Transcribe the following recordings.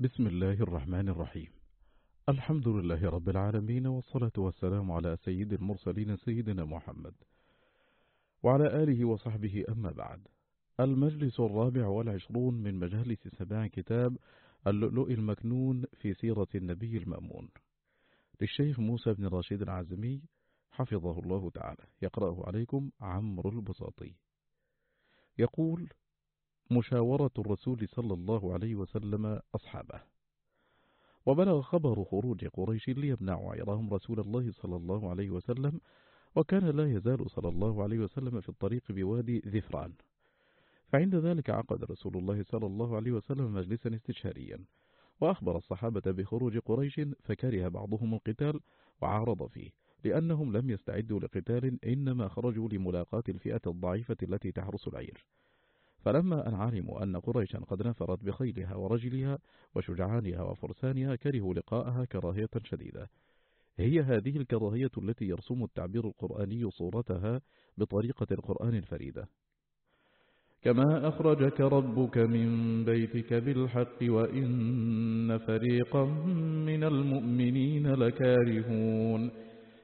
بسم الله الرحمن الرحيم. الحمد لله رب العالمين والصلاة والسلام على سيد المرسلين سيدنا محمد وعلى آله وصحبه. أما بعد المجلس الرابع والعشرون من مجالس سماع كتاب اللؤلؤ المكنون في سيرة النبي المأمون للشيخ موسى بن راشد العزمي حفظه الله تعالى. يقرأه عليكم عمرو البساطي. يقول مشاورة الرسول صلى الله عليه وسلم أصحابه. وبلغ خبر خروج قريش ليمنعوا عيرهم رسول الله صلى الله عليه وسلم وكان لا يزال صلى الله عليه وسلم في الطريق بوادي ذفران. فعند ذلك عقد رسول الله صلى الله عليه وسلم مجلسا استشهاريا وأخبر الصحابة بخروج قريش فكره بعضهم القتال وعارض فيه لأنهم لم يستعدوا لقتال إنما خرجوا لملاقاة الفئة الضعيفة التي تحرس العير. فلما أن علموا أن قريشا قد نفرت بخيلها ورجلها وشجعانها وفرسانها كرهوا لقاءها كراهية شديدة. هي هذه الكراهية التي يرسم التعبير القرآني صورتها بطريقة القرآن الفريدة. كما أخرجك ربك من بيتك بالحق وإن فريقا من المؤمنين لكارهون.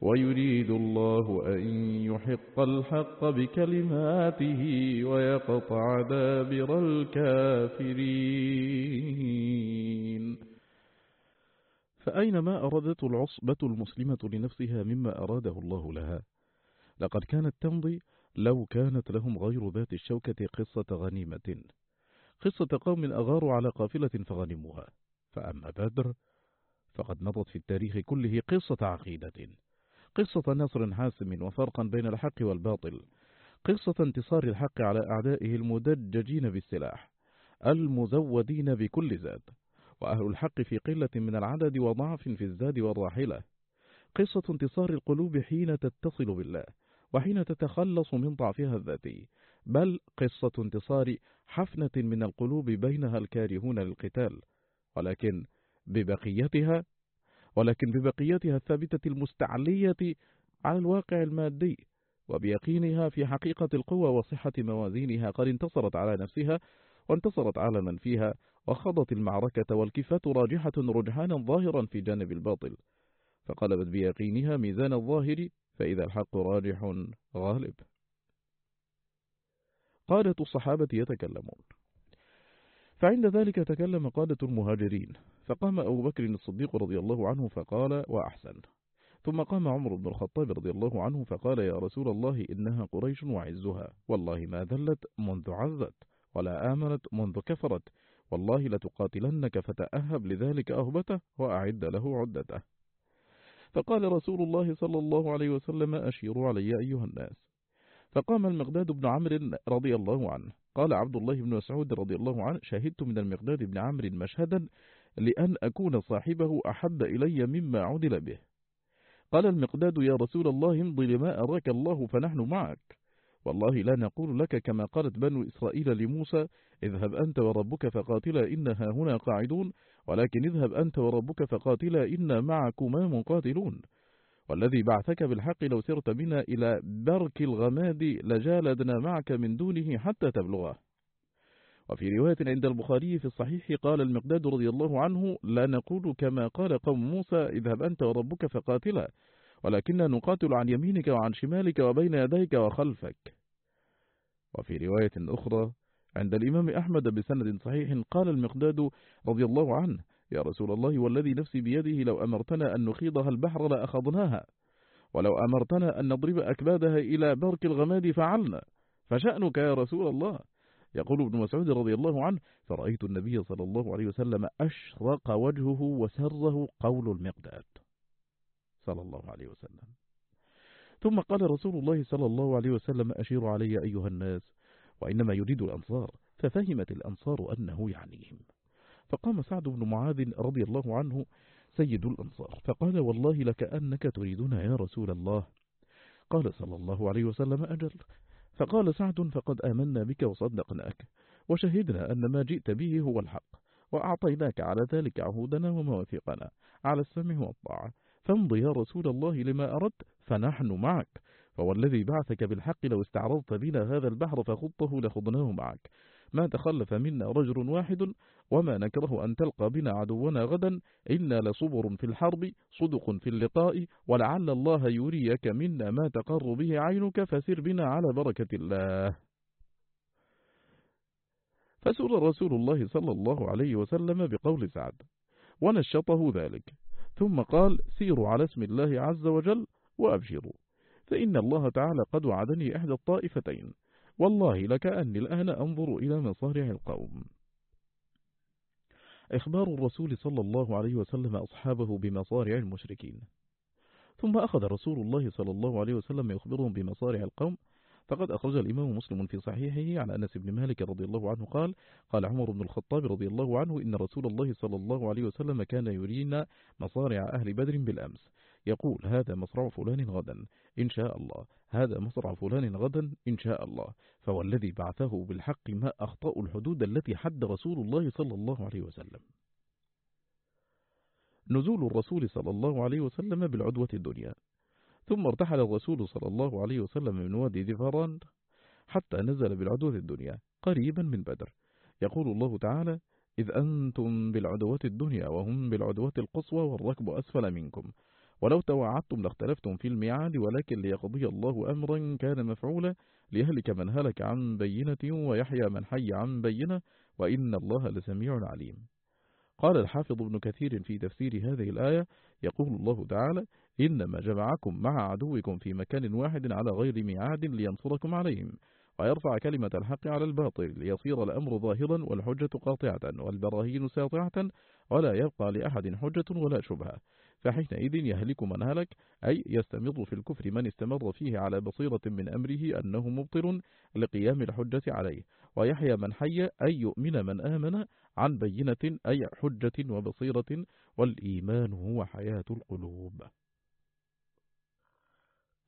ويريد الله أن يحق الحق بكلماته ويقطع دابر الكافرين. فأينما أردت العصبة المسلمة لنفسها مما أراده الله لها لقد كانت تمضي لو كانت لهم غير ذات الشوكة قصة غنيمة. قصة قوم أغاروا على قافلة فغنموها. فأما بدر فقد مضت في التاريخ كله قصة عقيدة. قصة نصر حاسم وفرقا بين الحق والباطل. قصة انتصار الحق على أعدائه المدججين بالسلاح المزودين بكل زاد وأهل الحق في قلة من العدد وضعف في الزاد والراحلة. قصة انتصار القلوب حين تتصل بالله وحين تتخلص من ضعفها الذاتي بل قصة انتصار حفنة من القلوب بينها الكارهون للقتال ولكن ببقيتها ولكن ببقيتها الثابتة المستعلية على الواقع المادي وبيقينها في حقيقة القوة وصحة موازينها قد انتصرت على نفسها وانتصرت على من فيها وخضت المعركة والكفة راجحة رجحانا ظاهرا في جانب الباطل. فقلبت بيقينها ميزان الظاهر فإذا الحق راجح غالب. قادة الصحابة يتكلمون فعند ذلك تكلم قادة المهاجرين فقام أبو بكر الصديق رضي الله عنه فقال وأحسن. ثم قام عمر بن الخطاب رضي الله عنه فقال يا رسول الله إنها قريش وعزها. والله ما ذلت منذ عزت ولا آمنت منذ كفرت. والله لتقاتلنك فتأهب لذلك أهبته وأعد له عدته. فقال رسول الله صلى الله عليه وسلم أشيروا علي أيها الناس. فقام المقداد بن عمرو رضي الله عنه. قال عبد الله بن مسعود رضي الله عنه شهدت من المقداد بن عمرو مشهدا لأن أكون صاحبه أحب إلي مما عدل به. قال المقداد يا رسول الله امضي لما أراك الله فنحن معك. والله لا نقول لك كما قالت بنو إسرائيل لموسى اذهب أنت وربك فقاتلا إنها هنا قاعدون ولكن اذهب أنت وربك فقاتلا إنا معكما مقاتلون. والذي بعثك بالحق لو سرت بنا إلى برك الغماد لجالدنا معك من دونه حتى تبلغه. وفي رواية عند البخاري في الصحيح قال المقداد رضي الله عنه لا نقول كما قال قوم موسى اذهب أنت وربك فقاتلا ولكننا نقاتل عن يمينك وعن شمالك وبين يديك وخلفك. وفي رواية أخرى عند الإمام أحمد بسند صحيح قال المقداد رضي الله عنه يا رسول الله والذي نفسي بيده لو أمرتنا أن نخيضها البحر لأخذناها ولو أمرتنا أن نضرب أكبادها إلى برك الغماد فعلنا. فشأنك يا رسول الله. يقول ابن مسعود رضي الله عنه فرأيت النبي صلى الله عليه وسلم أشرق وجهه وسره قول المقداد. صلى الله عليه وسلم. ثم قال رسول الله صلى الله عليه وسلم أشير علي أيها الناس وإنما يريد الأنصار. ففهمت الأنصار أنه يعنيهم. فقام سعد بن معاذ رضي الله عنه سيد الأنصار فقال والله لكأنك تريدنا يا رسول الله. قال صلى الله عليه وسلم أجل. فقال سعد فقد آمنا بك وصدقناك وشهدنا أن ما جئت به هو الحق وأعطيناك على ذلك عهودنا ومواثيقنا على السمع والطاعة. فامض يا رسول الله لما أردت فنحن معك فوالذي بعثك بالحق لو استعرضت بنا هذا البحر فخضته لخضناه معك. ما تخلف منا رجل واحد وما نكره أن تلقى بنا عدونا غدا. إنا لصبر في الحرب صدق في اللقاء ولعل الله يريك منا ما تقر به عينك فسر بنا على بركة الله. فسر رسول الله صلى الله عليه وسلم بقول سعد ونشطه ذلك. ثم قال سيروا على اسم الله عز وجل وأبشروا. فإن الله تعالى قد وعدني إحدى الطائفتين. والله لكأني الآن أنظر إلى مصارع القوم. إخبار الرسول صلى الله عليه وسلم أصحابه بمصارع المشركين. ثم أخذ رسول الله صلى الله عليه وسلم يخبرهم بمصارع القوم فقد أخرج الإمام مسلم في صحيحه عن أنس بن مالك رضي الله عنه قال قال عمر بن الخطاب رضي الله عنه إن رسول الله صلى الله عليه وسلم كان يرينا مصارع أهل بدر بالأمس. يقول هذا مصرع فلان غدا إن شاء الله. هذا مصرع فلان غدا إن شاء الله. فوالذي بعثه بالحق ما أخطأ الحدود التي حد رسول الله صلى الله عليه وسلم. نزول الرسول صلى الله عليه وسلم بالعدوة الدنيا. ثم ارتحل الرسول صلى الله عليه وسلم من وادي ذفران حتى نزل بالعدوة الدنيا قريبا من بدر. يقول الله تعالى إذ أنتم بالعدوة الدنيا وهم بالعدوة القصوى والركب أسفل منكم. ولو توعدتم لاختلفتم في الميعاد ولكن ليقضي الله أمرا كان مفعولا. ليهلك من هلك عن بينة ويحيى من حي عن بينة وإن الله لسميع عليم. قال الحافظ ابن كثير في تفسير هذه الآية يقول الله تعالى إنما جمعكم مع عدوكم في مكان واحد على غير ميعاد لينصركم عليهم. ويرفع كلمة الحق على الباطل ليصير الأمر ظاهرا والحجة قاطعة والبراهين ساطعة ولا يبقى لأحد حجة ولا شبهة. فحينئذ يهلك من هلك أي يستمر في الكفر من استمر فيه على بصيرة من أمره أنه مبطل لقيام الحجة عليه. ويحيى من حي أي يؤمن من آمن عن بينة أي حجة وبصيرة والإيمان هو حياة القلوب.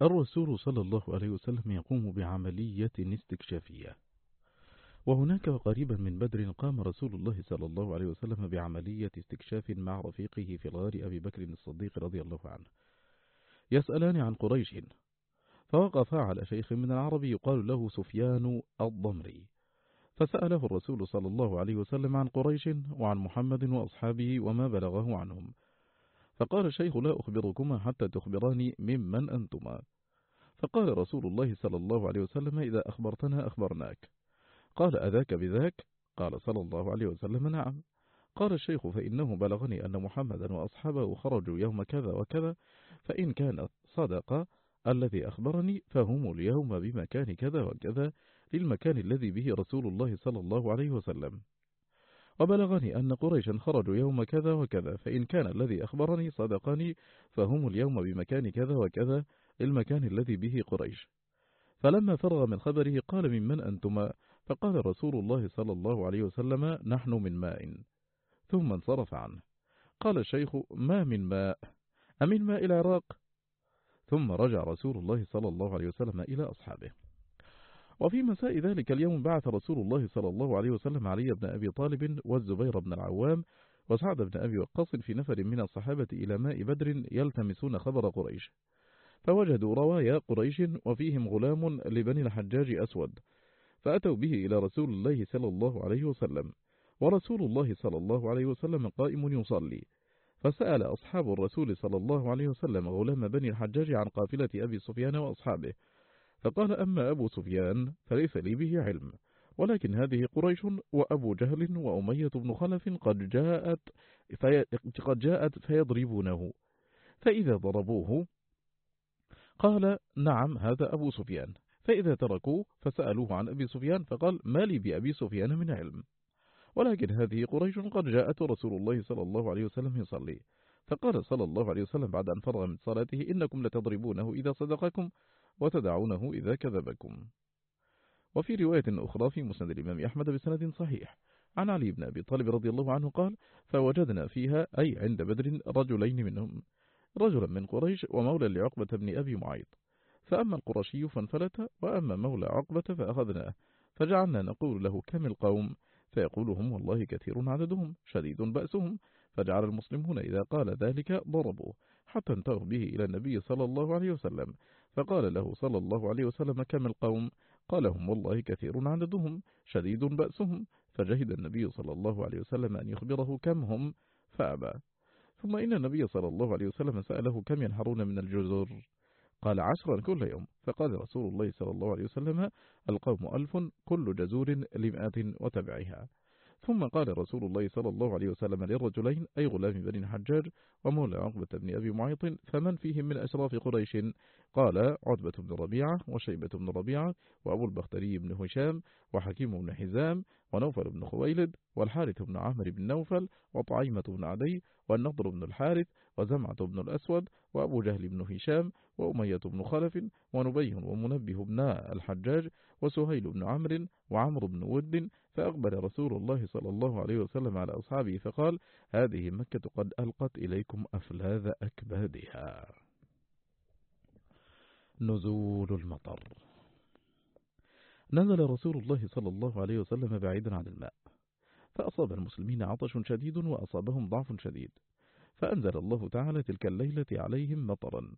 الرسول صلى الله عليه وسلم يقوم بعملية استكشافية. وهناك قريبا من بدر قام رسول الله صلى الله عليه وسلم بعملية استكشاف مع رفيقه في الغار أبي بكر الصديق رضي الله عنه. يسألان عن قريش. فوقفا على شيخ من العرب يقال له سفيان الضمري. فسأله الرسول صلى الله عليه وسلم عن قريش وعن محمد وأصحابه وما بلغه عنهم. فقال الشيخ لا أخبركما حتى تخبراني ممن أنتما. فقال رسول الله صلى الله عليه وسلم إذا أخبرتنا أخبرناك. قال أذاك بذاك؟ قال صلى الله عليه وسلم نعم. قال الشيخ فإنه بلغني أن محمدا وأصحابه خرجوا يوم كذا وكذا فإن كان صدق الذي أخبرني فهم اليوم بمكان كذا وكذا للمكان الذي به رسول الله صلى الله عليه وسلم. وبلغني أن قريشا خرجوا يوم كذا وكذا فإن كان الذي أخبرني صدقني فهم اليوم بمكان كذا وكذا للمكان الذي به قريش. فلما فرغ من خبره قال ممن أنتما؟ فقال رسول الله صلى الله عليه وسلم نحن من ماء. ثم انصرف عنه. قال الشيخ ما من ماء؟ أمن ماء العراق؟ ثم رجع رسول الله صلى الله عليه وسلم إلى أصحابه. وفي مساء ذلك اليوم بعث رسول الله صلى الله عليه وسلم علي بن أبي طالب والزبير بن العوام وسعد بن أبي وقاص في نفر من الصحابة إلى ماء بدر يلتمسون خبر قريش. فوجدوا روايا قريش وفيهم غلام لبني الحجاج أسود. فأتوا به إلى رسول الله صلى الله عليه وسلم. ورسول الله صلى الله عليه وسلم قائم يصلي. فسأل أصحاب الرسول صلى الله عليه وسلم غلام بني الحجاج عن قافلة أبي سفيان وأصحابه. فقال أما أبو سفيان فليس لي به علم. ولكن هذه قريش وأبو جهل وأمية بن خلف قد جاءت, في قد جاءت فيضربونه. فإذا ضربوه قال نعم هذا أبو سفيان. فإذا تركوه فسألوه عن أبي سفيان فقال ما لي بأبي سفيان من علم. ولكن هذه قريش قد جاءت رسول الله صلى الله عليه وسلم يصلي. فقال صلى الله عليه وسلم بعد أن فرغ من صلاته إنكم لتضربونه إذا صدقكم وتدعونه إذا كذبكم. وفي رواية أخرى في مسند الإمام أحمد بسند صحيح. عن علي بن أبي طالب رضي الله عنه قال فوجدنا فيها أي عند بدر رجلين منهم. رجلا من قريش ومولى لعقبة بن أبي معيط. فأما القرشي فانفلت وأما مولى عقبة فأخذناه. فجعلنا نقول له كم القوم؟ فيقول هم والله كثير عددهم شديد بأسهم. فجعل المسلمون إذا قال ذلك ضربوا حتى انتهوا به إلى النبي صلى الله عليه وسلم. فقال له صلى الله عليه وسلم كم القوم؟ قال هم والله كثير عددهم شديد بأسهم. فجهد النبي صلى الله عليه وسلم أن يخبره كم هم؟ فأبى. ثم إن النبي صلى الله عليه وسلم سأله كم ينحرون من الجزر؟ قال عشرا كل يوم. فقال رسول الله صلى الله عليه وسلم القوم ألف كل جزور لمئة وتبعها ثم قال رسول الله صلى الله عليه وسلم للرجلين أي غلام بن حجاج ومولى عقبة بن أبي معيط فمن فيهم من أشراف قريش؟ قال عتبة بن ربيعة وشيبة بن ربيعة وأبو البختري بن هشام وحكيم بن حزام ونوفل بن خويلد والحارث بن عامر بن نوفل وطعيمة بن عدي والنضر بن الحارث وزمعة بن الأسود وأبو جهل بن هشام وأمية بن خلف ونبيه ومنبه بن الحجاج وسهيل بن عمرو وعمرو بن ود فأقبل رسول الله صلى الله عليه وسلم على أصحابه فقال هذه مكة قد ألقت إليكم أفلاذ أكبادها. نزول المطر. نزل رسول الله صلى الله عليه وسلم بعيدا عن الماء فأصاب المسلمين عطش شديد وأصابهم ضعف شديد فأنزل الله تعالى تلك الليلة عليهم مطرا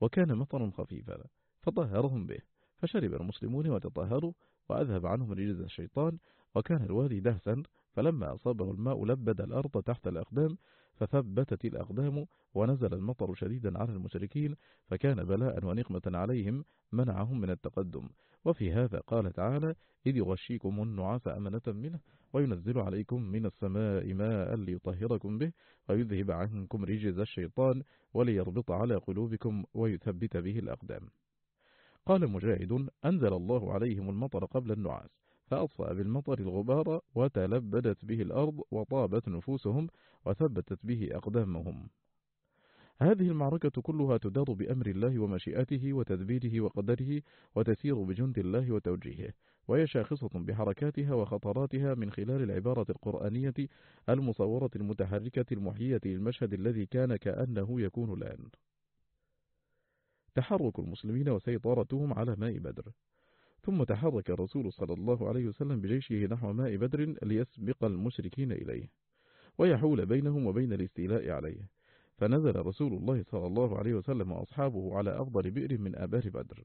وكان مطرا خفيفا فطهرهم به فشرب المسلمون وتطهروا وأذهب عنهم رجز الشيطان وكان الوادي دهسا فلما أصابه الماء لبد الأرض تحت الأقدام فثبتت الأقدام ونزل المطر شديدا على المشركين فكان بلاء ونقمة عليهم منعهم من التقدم. وفي هذا قال تعالى إذ يغشيكم النعاس أمنة منه وينزل عليكم من السماء ماء ليطهركم به ويذهب عنكم رجز الشيطان وليربط على قلوبكم ويثبت به الأقدام. قال مجاهد أنزل الله عليهم المطر قبل النعاس فأطفأ بالمطر الغبار وتلبدت به الأرض وطابت نفوسهم وثبتت به أقدامهم. هذه المعركة كلها تدار بأمر الله ومشيئته وتدبيره وقدره وتسير بجند الله وتوجيهه وهي شاخصة بحركاتها وخطراتها من خلال العبارة القرآنية المصورة المتحركة المحيية للمشهد الذي كان كأنه يكون الآن. تحرك المسلمين وسيطرتهم على ماء بدر. ثم تحرك الرسول صلى الله عليه وسلم بجيشه نحو ماء بدر ليسبق المشركين إليه ويحول بينهم وبين الاستيلاء عليه. فنزل رسول الله صلى الله عليه وسلم وأصحابه على أفضل بئر من آبار بدر.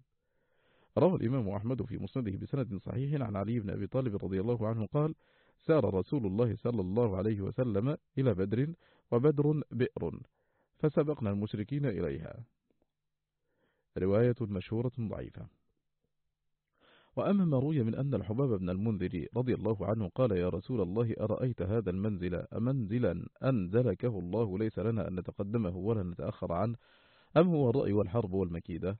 روى الإمام أحمد في مسنده بسند صحيح عن علي بن أبي طالب رضي الله عنه قال سار رسول الله صلى الله عليه وسلم إلى بدر وبدر بئر فسبقنا المشركين إليها. رواية مشهورة ضعيفة. وأما ما روي من أن الحباب بن المنذر رضي الله عنه قال يا رسول الله أرأيت هذا المنزل؟ أمنزلا أنزلكه الله ليس لنا أن نتقدمه ولا نتأخر عنه أم هو الرأي والحرب والمكيدة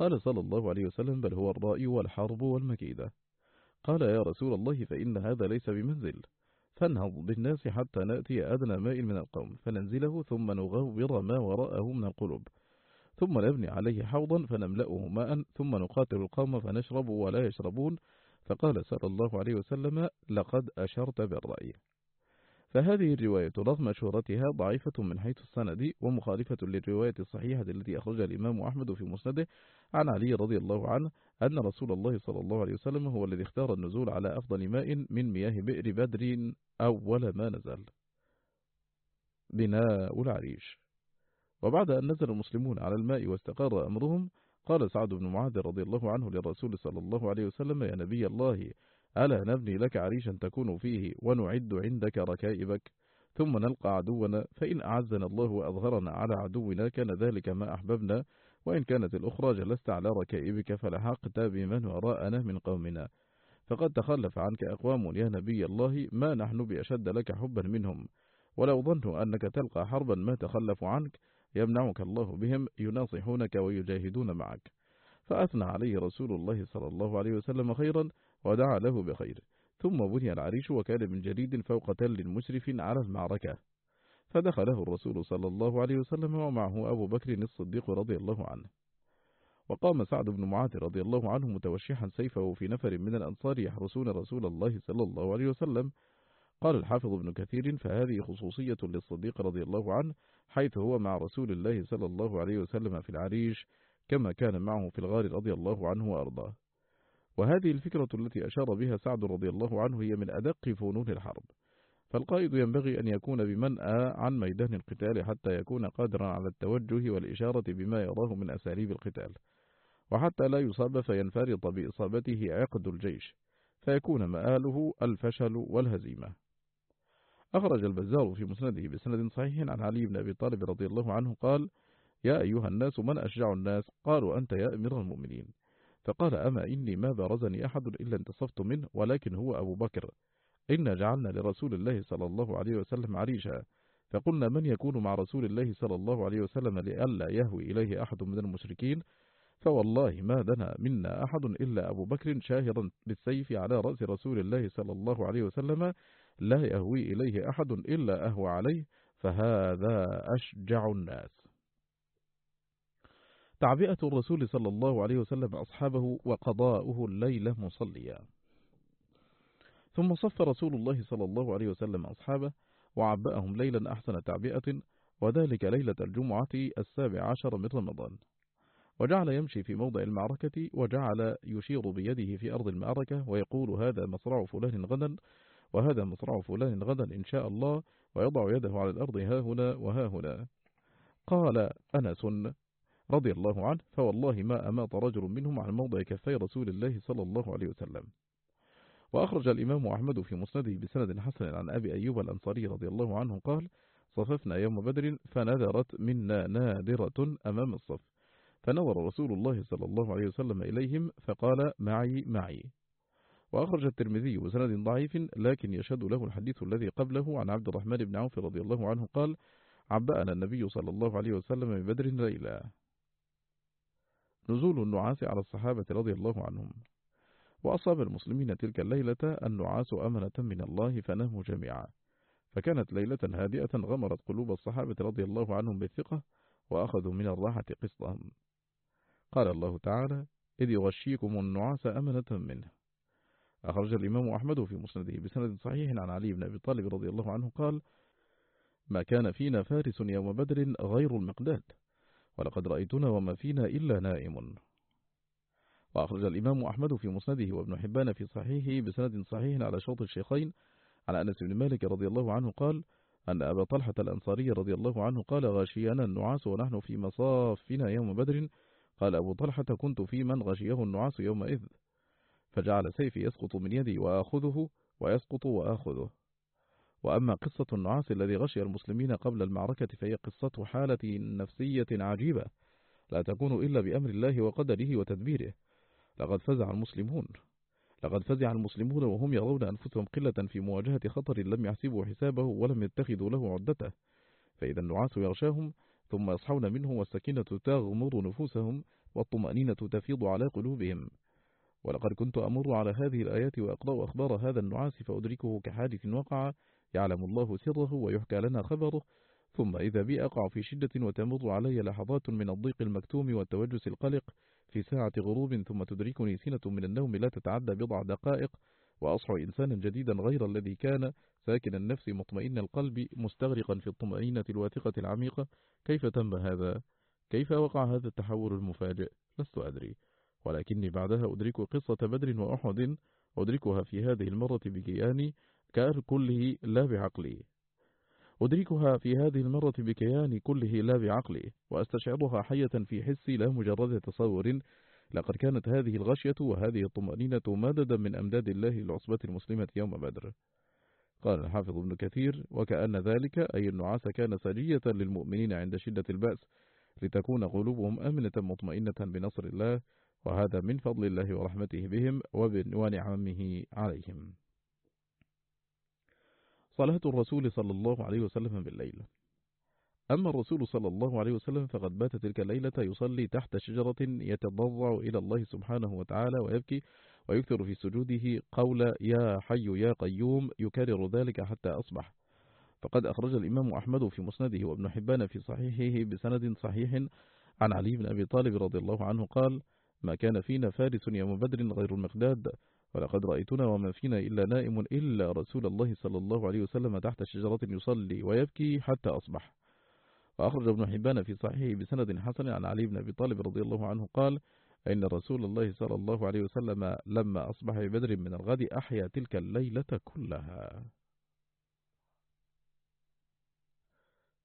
قال صلى الله عليه وسلم بل هو الرأي والحرب والمكيدة. قال يا رسول الله فإن هذا ليس بمنزل. فانهض بالناس حتى نأتي أدنى ماء من القوم فننزله ثم نغور ما وراءه من القلوب. ثم نبني عليه حوضا فنملأه ماء ثم نقاتل القوم فنشرب ولا يشربون. فقال صلى الله عليه وسلم لقد أشرت بالرأي. فهذه الرواية رغم شهرتها ضعيفة من حيث السند ومخالفة للرواية الصحيحة التي أخرجها الإمام أحمد في مسنده عن علي رضي الله عنه أن رسول الله صلى الله عليه وسلم هو الذي اختار النزول على أفضل ماء من مياه بئر بدر أول ما نزل. بناء العريش. وبعد أن نزل المسلمون على الماء واستقر أمرهم قال سعد بن معاذ رضي الله عنه للرسول صلى الله عليه وسلم يا نبي الله ألا نبني لك عريشا تكون فيه ونعد عندك ركائبك ثم نلقى عدونا فإن أعزنا الله وأظهرنا على عدونا كان ذلك ما أحببنا وإن كانت الأخرى جلست على ركائبك فلحقت بمن وراءنا من قومنا. فقد تخلف عنك أقوام يا نبي الله ما نحن بأشد لك حبا منهم. ولو ظنوا أنك تلقى حربا ما تخلفوا عنك يمنعك الله بهم يناصحونك ويجاهدون معك. فأثنى عليه رسول الله صلى الله عليه وسلم خيرا ودعا له بخير. ثم بني العريش وكان من جريد فوق تل مشرف على المعركة. فدخله الرسول صلى الله عليه وسلم ومعه أبو بكر الصديق رضي الله عنه. وقام سعد بن معاذ رضي الله عنه متوشحا سيفه في نفر من الأنصار يحرسون رسول الله صلى الله عليه وسلم قال الحافظ ابن كثير فهذه خصوصية للصديق رضي الله عنه حيث هو مع رسول الله صلى الله عليه وسلم في العريش كما كان معه في الغار رضي الله عنه وأرضاه. وهذه الفكرة التي أشار بها سعد رضي الله عنه هي من أدق فنون الحرب. فالقائد ينبغي أن يكون بمنأى عن ميدان القتال حتى يكون قادرا على التوجه والإشارة بما يراه من أساليب القتال. وحتى لا يصاب فينفرط بإصابته عقد الجيش فيكون مآله الفشل والهزيمة. أخرج البزار في مسنده بسند صحيح عن علي بن أبي طالب رضي الله عنه قال يا أيها الناس من أشجع الناس؟ قالوا أنت يا أمير المؤمنين. فقال أما إني ما بارزني أحد إلا انتصفت منه ولكن هو أبو بكر. إنا جعلنا لرسول الله صلى الله عليه وسلم عريشا. فقلنا من يكون مع رسول الله صلى الله عليه وسلم لئلا يهوي إليه أحد من المشركين؟ فوالله ما دنا منا أحد إلا أبو بكر شاهرا بالسيف على رأس رسول الله صلى الله عليه وسلم لا يهوي إليه أحد إلا أهوى عليه فهذا أشجع الناس. تعبئة الرسول صلى الله عليه وسلم أصحابه وقضاؤه الليلة مصليا. ثم صف رسول الله صلى الله عليه وسلم أصحابه وعبأهم ليلا أحسن تعبئة وذلك ليلة الجمعة السابع عشر من رمضان. وجعل يمشي في موضع المعركة وجعل يشير بيده في أرض المعركة ويقول هذا مصرع فلان غدا وهذا مصرع فلان غدا إن شاء الله ويضع يده على الأرض ها هنا وها هنا. قال أنس رضي الله عنه فوالله ما أمات رجل منهم عن موضع كفي رسول الله صلى الله عليه وسلم. وأخرج الإمام أحمد في مسنده بسند حسن عن أبي أيوب الأنصاري رضي الله عنه قال صففنا يوم بدر فنذرت منا نادرة أمام الصف. فنظر رسول الله صلى الله عليه وسلم إليهم فقال معي معي. وأخرج الترمذي بسند ضعيف لكن يشهد له الحديث الذي قبله عن عبد الرحمن بن عوف رضي الله عنه قال عبأنا النبي صلى الله عليه وسلم ببدر ليلة نزول النعاس على الصحابة رضي الله عنهم. وأصاب المسلمين تلك الليلة النعاس أمنة من الله فناموا جميعا. فكانت ليلة هادئة غمرت قلوب الصحابة رضي الله عنهم بالثقة وأخذوا من الراحة قسطهم. قال الله تعالى إذ يغشيكم النعاس أمنة منه. أخرج الإمام أحمد في مسنده بسند صحيح عن علي بن أبي طالب رضي الله عنه قال ما كان فينا فارس يوم بدر غير المقداد ولقد رأيتنا وما فينا إلا نائم. وأخرج الإمام أحمد في مسنده وابن حبان في صحيحه بسند صحيح على شوط الشيخين على أنس بن مالك رضي الله عنه قال أن أبا طلحة الأنصاري رضي الله عنه قال غشينا النعاس ونحن في مصافنا يوم بدر. قال أبو طلحة كنت في من غشيه النعاس يومئذ. فجعل سيفي يسقط من يدي وآخذه ويسقط وآخذه. وأما قصة النعاس الذي غشي المسلمين قبل المعركة فهي قصة حالة نفسية عجيبة لا تكون إلا بأمر الله وقدره وتدبيره. لقد فزع المسلمون. لقد فزع المسلمون وهم يرون أنفسهم قلة في مواجهة خطر لم يحسبوا حسابه ولم يتخذوا له عدته فإذا النعاس يغشاهم ثم يصحون منه والسكينة تغمر نفوسهم والطمأنينة تفيض على قلوبهم. ولقد كنت أمر على هذه الآيات وأقرأ أخبار هذا النعاس فأدركه كحادث وقع. يعلم الله سره ويحكى لنا خبره. ثم إذا بي أقع في شدة وتمر علي لحظات من الضيق المكتوم والتوجس القلق في ساعة غروب ثم تدركني سنة من النوم لا تتعدى بضع دقائق وأصحى إنسانا جديدا غير الذي كان. ساكن النفس مطمئن القلب مستغرقا في الطمأنينة الواثقة العميقة. كيف تم هذا؟ كيف وقع هذا التحول المفاجئ؟ لست أدري. ولكني بعدها أدرك قصة بدر وأحد أدركها في هذه المرة بكياني كله لا بعقلي. أدركها في هذه المرة بكياني كله لا بعقلي وأستشعرها حية في حسي لا مجرد تصور. لقد كانت هذه الغشية وهذه الطمأنينة مددا من أمداد الله للعصبة المسلمة يوم بدر. قال الحافظ ابن كثير وكأن ذلك أي النعاس كان سجية للمؤمنين عند شدة البأس لتكون قلوبهم أمنة مطمئنة بنصر الله وهذا من فضل الله ورحمته بهم ونعمه عليهم. صلاة الرسول صلى الله عليه وسلم بالليل. أما الرسول صلى الله عليه وسلم فقد بات تلك الليلة يصلي تحت شجرة يتضرع إلى الله سبحانه وتعالى ويبكي ويكثر في سجوده قول يا حي يا قيوم يكرر ذلك حتى أصبح. فقد أخرج الإمام أحمد في مسنده وابن حبان في صحيحه بسند صحيح. عن علي بن أبي طالب رضي الله عنه قال ما كان فينا فارس يوم بدر غير المقداد ولقد رأيتنا وما فينا إلا نائم إلا رسول الله صلى الله عليه وسلم تحت شجرة يصلي ويبكي حتى أصبح. وأخرج ابن حبان في صحيحه بسند حسن عن علي بن أبي طالب رضي الله عنه قال إن رسول الله صلى الله عليه وسلم لما أصبح ببدر من الغد أحيا تلك الليلة كلها.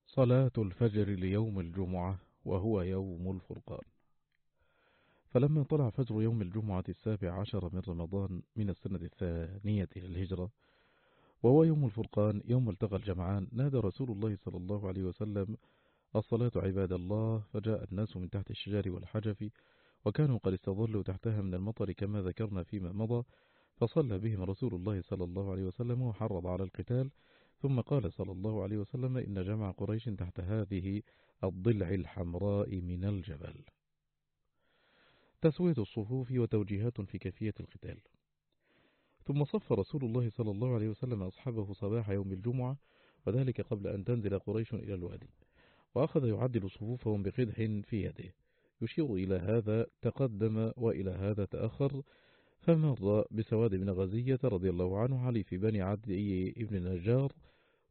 صلاة الفجر ليوم الجمعة وهو يوم الفرقان. فلما طلع فجر يوم الجمعة السابع عشر من رمضان من السنة الثانية للهجرة وهو يوم الفرقان يوم التقى الجمعان نادى رسول الله صلى الله عليه وسلم الصلاة عباد الله. فجاء الناس من تحت الشجار والحجف وكانوا قد استظلوا تحتها من المطر كما ذكرنا فيما مضى فصلى بهم رسول الله صلى الله عليه وسلم وحرض على القتال. ثم قال صلى الله عليه وسلم إن جمع قريش تحت هذه الضلع الحمراء من الجبل. تسوية الصفوف وتوجيهات في كيفية القتال. ثم صف رسول الله صلى الله عليه وسلم أصحابه صباح يوم الجمعة وذلك قبل أن تنزل قريش إلى الوادي. وأخذ يعدل صفوفهم بقدح في يده. يشير إلى هذا تقدم وإلى هذا تأخر فمر بسواد بن غزية رضي الله عنه علي في بني عدي ابن نجار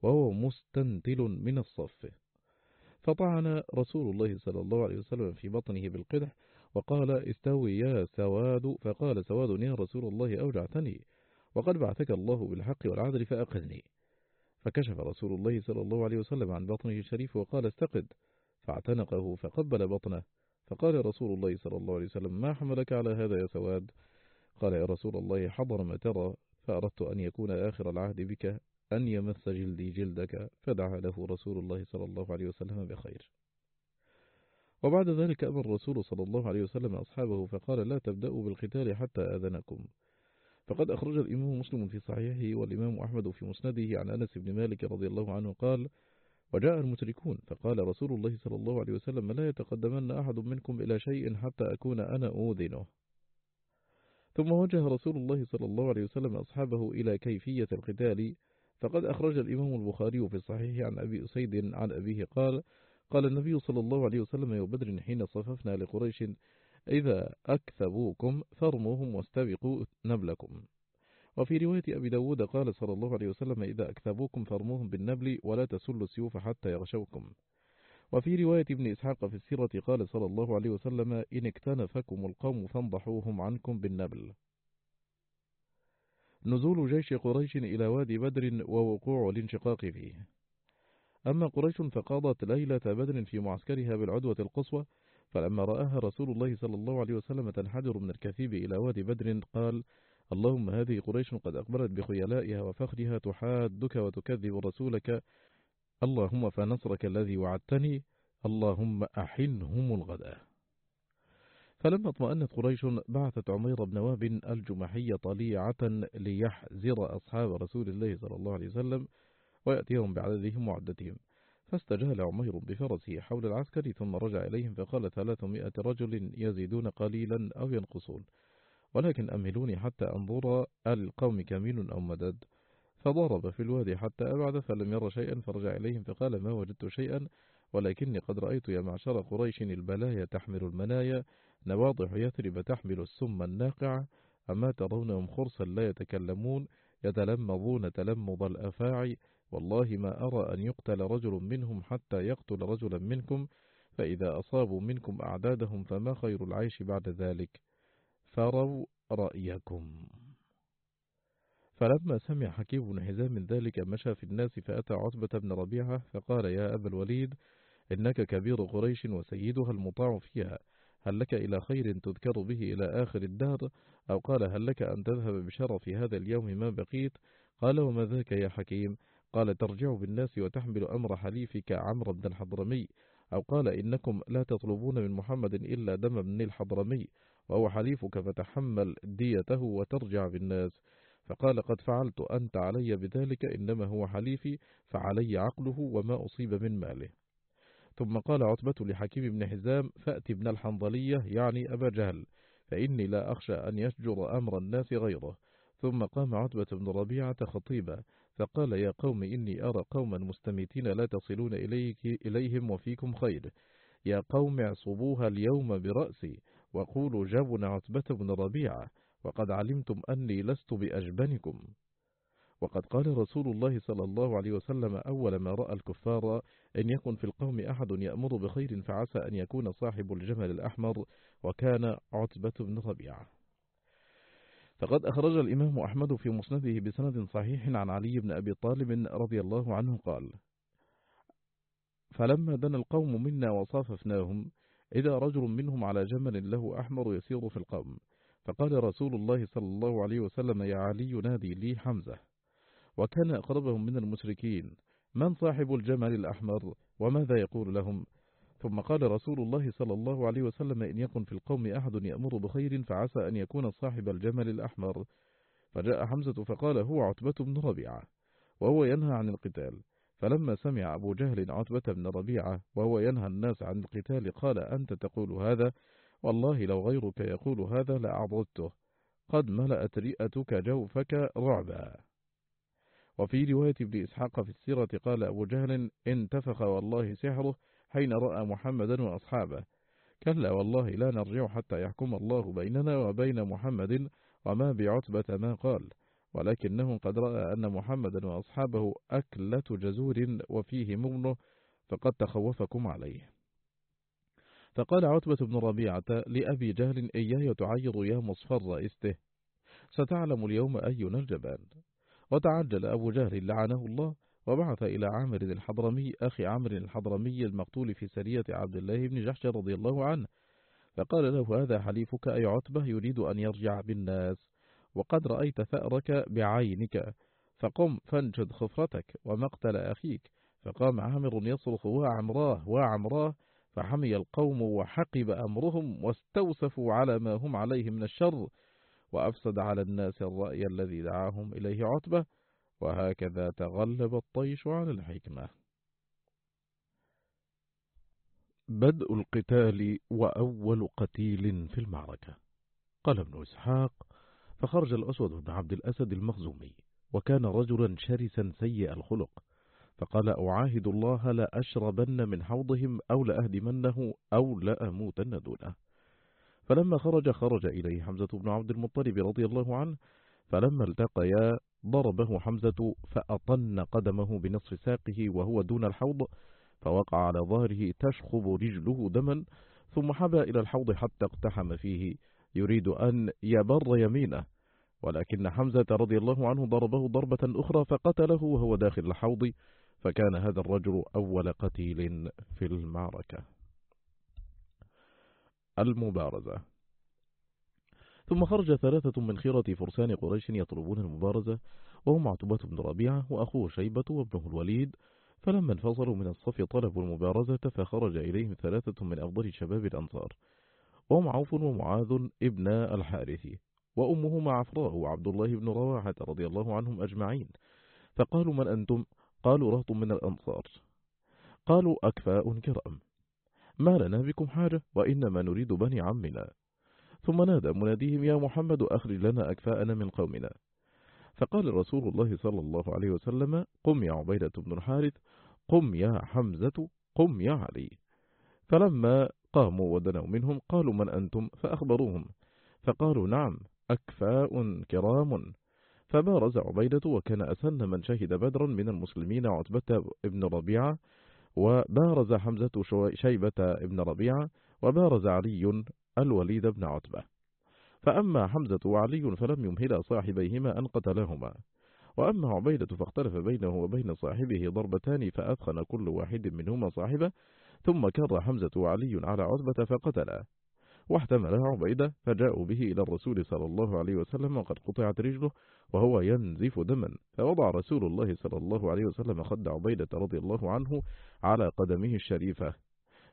وهو مستنتل من الصف. فطعن رسول الله صلى الله عليه وسلم في بطنه بالقدح وقال استوي يا سواد فقال سواد يا رسول الله أوجعتني وقد بعثك الله بالحق والعدل فأقذني فكشف رسول الله صلى الله عليه وسلم عن بطنه الشريف وقال استقد. فاعتنقه فقبل بطنه. فقال رسول الله صلى الله عليه وسلم ما حملك على هذا يا سواد؟ قال يا رسول الله حضر ما ترى فأردت أن يكون آخر العهد بك أن يمس جلدي جلدك فدعا له رسول الله صلى الله عليه وسلم بخير. وبعد ذلك أمر الرسول صلى الله عليه وسلم أصحابه فقال لا تبدأوا بالقتال حتى أذنكم. فقد أخرج الإمام مسلم في صحيحه والإمام أحمد في مسنده عن أنس بن مالك رضي الله عنه قال وجاء المشركون فقال رسول الله صلى الله عليه وسلم لا يتقدمن أحد منكم إلى شيء حتى أكون أنا أوذنه ثم وجه رسول الله صلى الله عليه وسلم أصحابه إلى كيفية القتال. فقد أخرج الإمام البخاري في الصحيح عن أبي أسيد عن أبيه قال قال النبي صلى الله عليه وسلم يوم بدر حين صففنا لقريش إذا أكثبوكم فارموهم واستبقوا نبلكم. وفي رواية أبي داود قال صلى الله عليه وسلم إذا أكثبوكم فارموهم بالنبل ولا تسلوا السيوف حتى يغشوكم. وفي رواية ابن إسحاق في السيرة قال صلى الله عليه وسلم إن اكتنفكم القوم فانضحوهم عنكم بالنبل. نزول جيش قريش إلى وادي بدر ووقوع الانشقاق فيه. أما قريش فقاضت ليلة بدر في معسكرها بالعدوة القصوى فلما رآها رسول الله صلى الله عليه وسلم تنحدر من الكثيب إلى وادي بدر قال اللهم هذه قريش قد أقبلت بخيلائها وفخرها تحادك وتكذب رسولك. اللهم فنصرك الذي وعدتني. اللهم أحنهم الغداء فلما اطمأنت قريش بعثت عمير بن واب الجمحي طليعة ليحزر أصحاب رسول الله صلى الله عليه وسلم ويأتيهم بعددهم وعدتهم. فاستجال عمير بفرسه حول العسكر ثم رجع إليهم فقال ثلاثمائة رجل يزيدون قليلا أو ينقصون. ولكن أمهلوني حتى أنظر القوم كمين أو مدد. فضرب في الوادي حتى أبعد فلم ير شيئا فرجع إليهم فقال ما وجدت شيئا؟ ولكني قد رأيت يا معشر قريش البلايا تحمل المنايا. نواضح يثرب تحمل السم الناقع. أما ترونهم خرسا لا يتكلمون. يتلمضون تلمض الأفاعي. والله ما أرى أن يقتل رجل منهم حتى يقتل رجلا منكم فإذا أصابوا منكم أعدادهم فما خير العيش بعد ذلك. فروا رأيكم. فلما سمع حكيم بن حزام ذلك مشى في الناس فأتى عتبة بن ربيعة فقال يا أبا الوليد إنك كبير قريش وسيدها المطاع فيها هل لك إلى خير تذكر به إلى آخر الدهر؟ أو قال هل لك أن تذهب بشرف هذا اليوم ما بقيت؟ قال وما ذاك يا حكيم؟ قال ترجع بالناس وتحمل أمر حليفك عمرو بن الحضرمي أو قال إنكم لا تطلبون من محمد إلا دم بن الحضرمي وهو حليفك فتحمل ديته وترجع بالناس. فقال قد فعلت أنت علي بذلك إنما هو حليفي فعلي عقله وما أصيب من ماله. ثم قال عتبة لحكيم بن حزام فأت ابن الحنظلية يعني أبا جهل فإني لا أخشى أن يشجر أمر الناس غيره. ثم قام عتبة بن ربيعة خطيبا فقال يا قوم إني أرى قوما مستميتين لا تصلون إليك إليهم وفيكم خير. يا قوم اعصبوها اليوم برأسي وقولوا جبن عتبة بن ربيعة وقد علمتم أني لست بأجبنكم. وقد قال رسول الله صلى الله عليه وسلم أول ما رأى الكفار إن يكن في القوم أحد يأمر بخير فعسى أن يكون صاحب الجمل الأحمر وكان عتبة بن ربيعة. فقد أخرج الإمام أحمد في مسنده بسند صحيح عن علي بن أبي طالب رضي الله عنه قال فلما دنا القوم منا وصاففناهم إذا رجل منهم على جمل له أحمر يسير في القوم فقال رسول الله صلى الله عليه وسلم يا علي نادي لي حمزة. وكان أقربهم من المشركين من صاحب الجمل الأحمر؟ وماذا يقول لهم؟ ثم قال رسول الله صلى الله عليه وسلم إن يكن في القوم أحد يأمر بخير فعسى أن يكون صاحب الجمل الأحمر. فجاء حمزة فقال هو عتبة بن ربيعة وهو ينهى عن القتال. فلما سمع أبو جهل عتبة بن ربيعة وهو ينهى الناس عن القتال قال أنت تقول هذا؟ والله لو غيرك يقول هذا لأعضدته. قد ملأت رئتك جوفك رعبا. وفي رواية ابن إسحاق في السيرة قال أبو جهل انتفخ والله سحره حين رأى محمدا وأصحابه. كلا والله لا نرجع حتى يحكم الله بيننا وبين محمد وما بعتبة ما قال. ولكنه قد رأى أن محمدا وأصحابه أكلة جزور وفيه مغنه فقد تخوفكم عليه. فقال عتبة بن ربيعة لأبي جهل إياي تعير يا مصفر إسته ستعلم اليوم أينا الجبان. وتعجل أبو جهل لعنه الله. وبعث إلى عامر الحضرمي أخي عامر الحضرمي المقتول في سرية عبد الله بن جحش رضي الله عنه فقال له هذا حليفك أي عتبة يريد أن يرجع بالناس وقد رأيت ثأرك بعينك فقم فانجد خفرتك ومقتل أخيك. فقام عامر يصرخ وعمراه وعمراه! فحمي القوم وحقب أمرهم واستوسفوا على ما هم عليه من الشر وأفسد على الناس الرأي الذي دعاهم إليه عتبة. وهكذا تغلب الطيش على الحكمة. بدء القتال وأول قتيل في المعركة. قال ابن إسحاق فخرج الأسود بن عبد الأسد المخزومي وكان رجلا شرسا سيء الخلق. فقال أعاهد الله لا أشربن من حوضهم أو لأهدمنه أو لأموتن دونه. فلما خرج خرج إليه حمزة بن عبد المطلب رضي الله عنه فلما التقيا ضربه حمزة فأطن قدمه بنصف ساقه وهو دون الحوض فوقع على ظهره تشخب رجله دما ثم حبى إلى الحوض حتى اقتحم فيه. يريد أن يبر يمينه. ولكن حمزة رضي الله عنه ضربه ضربة أخرى فقتله وهو داخل الحوض فكان هذا الرجل أول قتيل في المعركة. المبارزة ثم خرج ثلاثة من خيرة فرسان قريش يطلبون المبارزة وهم عتبة بن ربيعة وأخوه شيبة وابنه الوليد. فلما انفصلوا من الصف طلبوا المبارزة فخرج إليهم ثلاثة من أفضل شباب الأنصار وهم عوف ومعاذ ابن الحارث وأمهما عفراء وعبد الله بن رواحة رضي الله عنهم أجمعين. فقالوا من أنتم؟ قالوا رهط من الأنصار. قالوا أكفاء كرأم. ما لنا بكم حاجة وإنما نريد بني عمنا. ثم نادى مناديهم يا محمد أخرج لنا أكفاءنا من قومنا. فقال رسول الله صلى الله عليه وسلم قم يا عبيدة بن الحارث قم يا حمزة قم يا علي. فلما قاموا ودنوا منهم قالوا من أنتم؟ فأخبروهم. فقالوا نعم أكفاء كرام. فبارز عبيدة وكان أسن من شهد بدرا من المسلمين عتبة ابن ربيعة وبارز حمزة شيبة ابن ربيعة وبارز علي الوليد بن عتبة. فأما حمزة وعلي فلم يمهلا صاحبيهما أن قتلهما. وأما عبيدة فاختلف بينه وبين صاحبه ضربتان فأثخن كل واحد منهما صاحبه ثم كر حمزة وعلي على عتبة فقتلا. واحتملها عبيدة فجاءوا به إلى الرسول صلى الله عليه وسلم وقد قطعت رجله وهو ينزف دما. فوضع رسول الله صلى الله عليه وسلم خد عبيدة رضي الله عنه على قدمه الشريفة.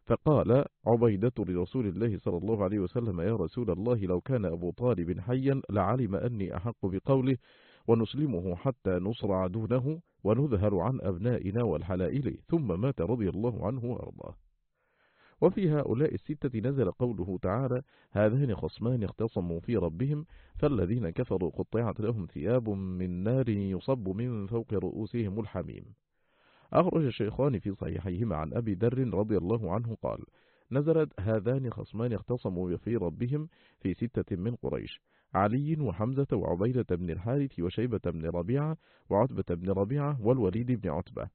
فقال عبيدة لرسول الله صلى الله عليه وسلم يا رسول الله لو كان أبو طالب حيا لعلم أني أحق بقوله ونسلمه حتى نصرع دونه ونذهل عن أبنائنا والحلائل. ثم مات رضي الله عنه وأرضاه. وفي هؤلاء الستة نزل قوله تعالى هذان خصمان اختصموا في ربهم فالذين كفروا قطعت لهم ثياب من نار يصب من فوق رؤوسهم الحميم. أخرج الشيخان في صحيحيهما عن أبي ذر رضي الله عنه قال نزلت هذان خصمان اختصموا في ربهم في ستة من قريش علي وحمزة وعبيدة بن الحارث وشيبة بن ربيعة وعتبة بن ربيعة والوليد بن عتبة.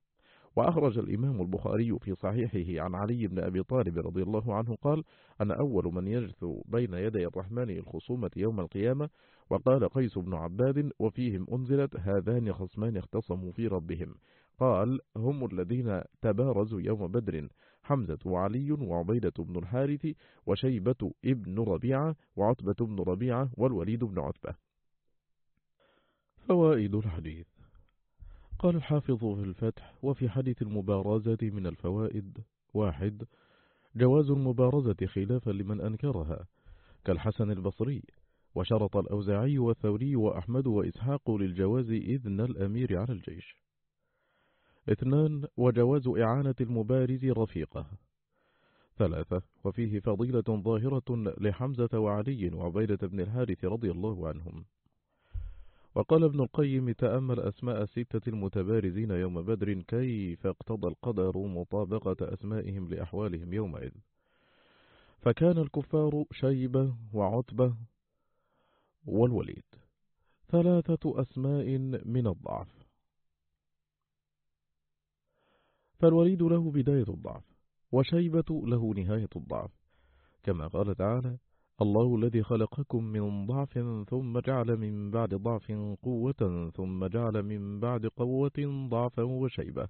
وأخرج الإمام البخاري في صحيحه عن علي بن أبي طالب رضي الله عنه قال أنا أول من يجث بين يدي الرحمن الخصومة يوم القيامة وقال قيس بن عباد وفيهم أنزلت هذان خصمان اختصموا في ربهم. قال هم الذين تبارزوا يوم بدر حمزة وعلي وعبيدة بن الحارث وشيبة ابن ربيعة وعتبة بن ربيعة والوليد بن عتبة. فوائد الحديث. قال الحافظ في الفتح وفي حديث المبارزة من الفوائد واحد جواز المبارزة خلافا لمن أنكرها كالحسن البصري وشرط الأوزاعي والثوري وأحمد وإسحاق للجواز إذن الأمير على الجيش. اثنان وجواز إعانة المبارز رفيقه. ثلاثة وفيه فضيلة ظاهرة لحمزة وعلي وعبيدة بن الحارث رضي الله عنهم. وقال ابن القيم تأمل أسماء الستة المتبارزين يوم بدر كيف اقتضى القدر مطابقة أسمائهم لأحوالهم يومئذ. فكان الكفار شيبة وعتبة والوليد. ثلاثة أسماء من الضعف. فالوليد له بداية الضعف وشيبة له نهاية الضعف. كما قال تعالى الله الذي خلقكم من ضعف ثم جعل من بعد ضعف قوة ثم جعل من بعد قوة ضعفا وشيبة.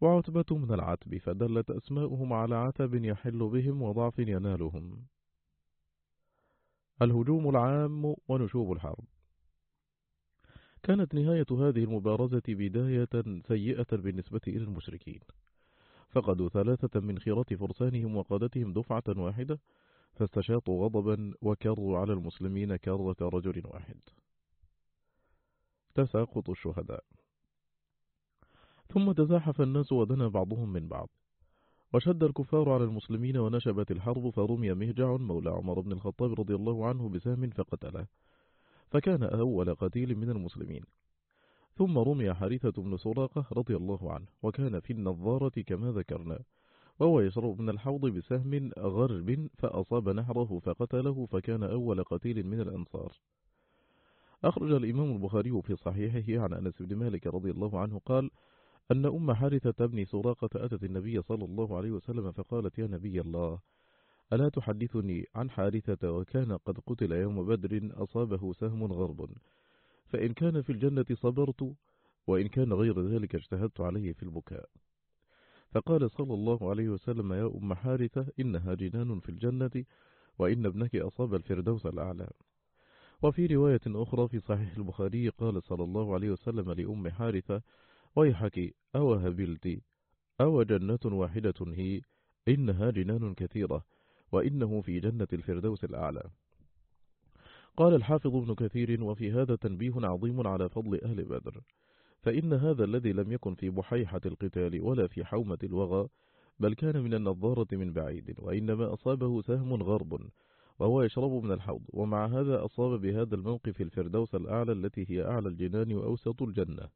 وعتبة من العتب فدلت أسماؤهم على عتب يحل بهم وضعف ينالهم. الهجوم العام ونشوب الحرب. كانت نهاية هذه المبارزة بداية سيئة بالنسبة إلى المشركين. فقدوا ثلاثة من خيرات فرسانهم وقادتهم دفعة واحدة فاستشاطوا غضبا وكروا على المسلمين كرة رجل واحد. تساقط الشهداء. ثم تزاحف الناس ودنا بعضهم من بعض. وشد الكفار على المسلمين ونشبت الحرب فرمي مهجع مولى عمر بن الخطاب رضي الله عنه بسهم فقتله. فكان أول قتيل من المسلمين. ثم رمي حارثة بن سراقة رضي الله عنه وكان في النظارة كما ذكرنا وهو يشرب من الحوض بسهم غرب فأصاب نحره فقتله فكان أول قتيل من الأنصار. أخرج الإمام البخاري في صحيحه عن أنس بن مالك رضي الله عنه قال أن أم حارثة بن سراقة أتت النبي صلى الله عليه وسلم فقالت يا نبي الله ألا تحدثني عن حارثة وكان قد قتل يوم بدر أصابه سهم غرب. فإن كان في الجنة صبرت وإن كان غير ذلك اجتهدت عليه في البكاء. فقال صلى الله عليه وسلم يا أم حارثة إنها جنان في الجنة وإن ابنك أصاب الفردوس الأعلى. وفي رواية أخرى في صحيح البخاري قال صلى الله عليه وسلم لأم حارثة ويحك أو هبلت أو جنة واحدة هي إنها جنان كثيرة وإنه في جنة الفردوس الأعلى. قال الحافظ ابن كثير وفي هذا تنبيه عظيم على فضل أهل بدر. فإن هذا الذي لم يكن في بحيحة القتال ولا في حومة الوغى بل كان من النظارة من بعيد وإنما أصابه سهم غرب وهو يشرب من الحوض. ومع هذا أصاب بهذا الموقف الفردوس الأعلى التي هي أعلى الجنان وأوسط الجنة.